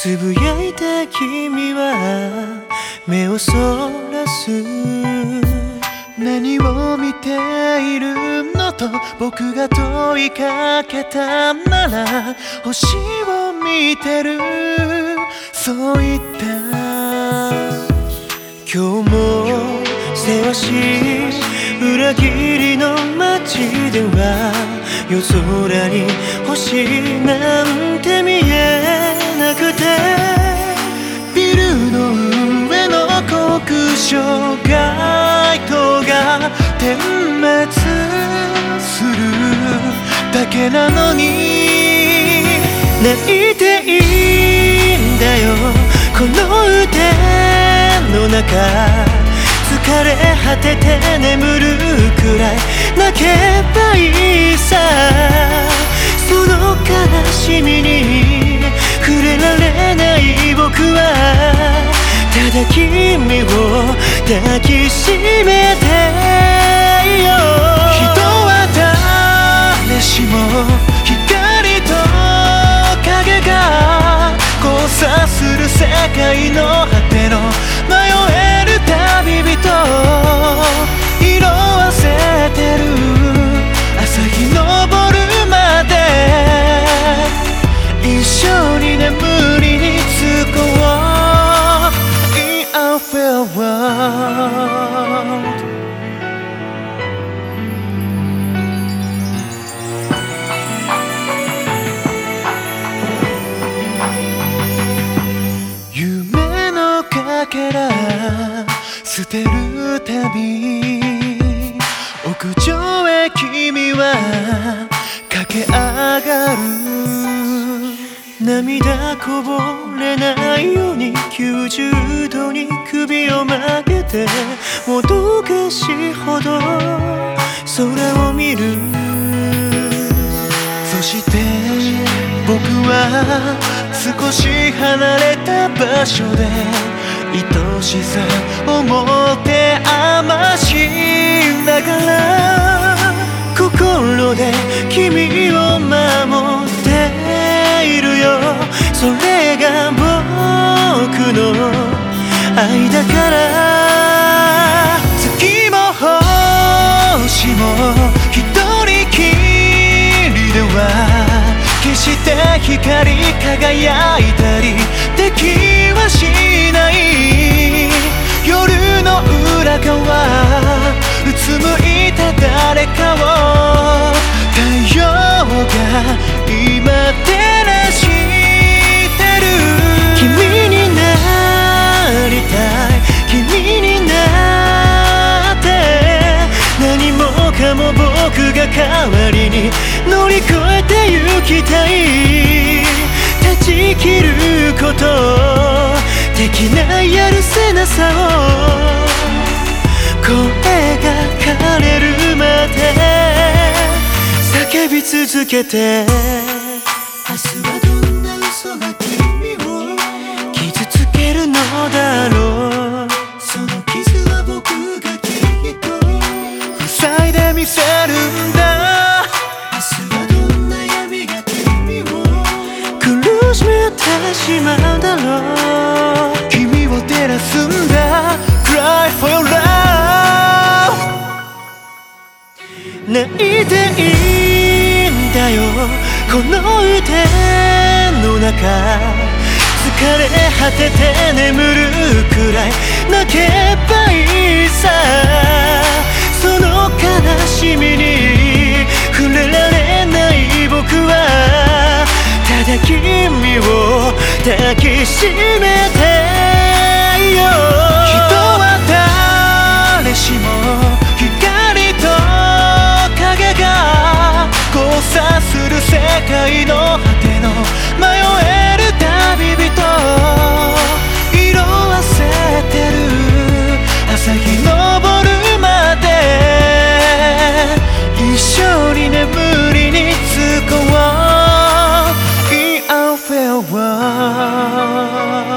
つぶやいた君は目をそらす何を見ているのと僕が問いかけたなら星を見てる。そう言った今日もせわしい裏切りの街では夜空に星なんて見え。国書街灯が点滅するだけなのに泣いていいんだよ。この腕の中疲れ果てて眠るくらい泣けばいいさ。その悲しみに触れられない抱きしめてよ。人は誰しも光と影が交差する世界のてるたび屋上へ君は駆け上がる。涙こぼれないように90度に首を曲げてもどかしほど。空を見る。そして僕は少し離れた場所で愛しさを持って余しながら心で君を守っているよ。それが僕の愛だから。月も星も一人きりでは決して光り輝いたりできはしない乗り越えてゆきたい断ち切ることできないやるせなさを声が枯れるまで叫び続けててしまうだろう。君を照らすんだ。Cry for your love 泣いていいんだよ。この腕の中。疲れ果てて眠るくらい。君を抱きしめてよ。人は誰しも忘。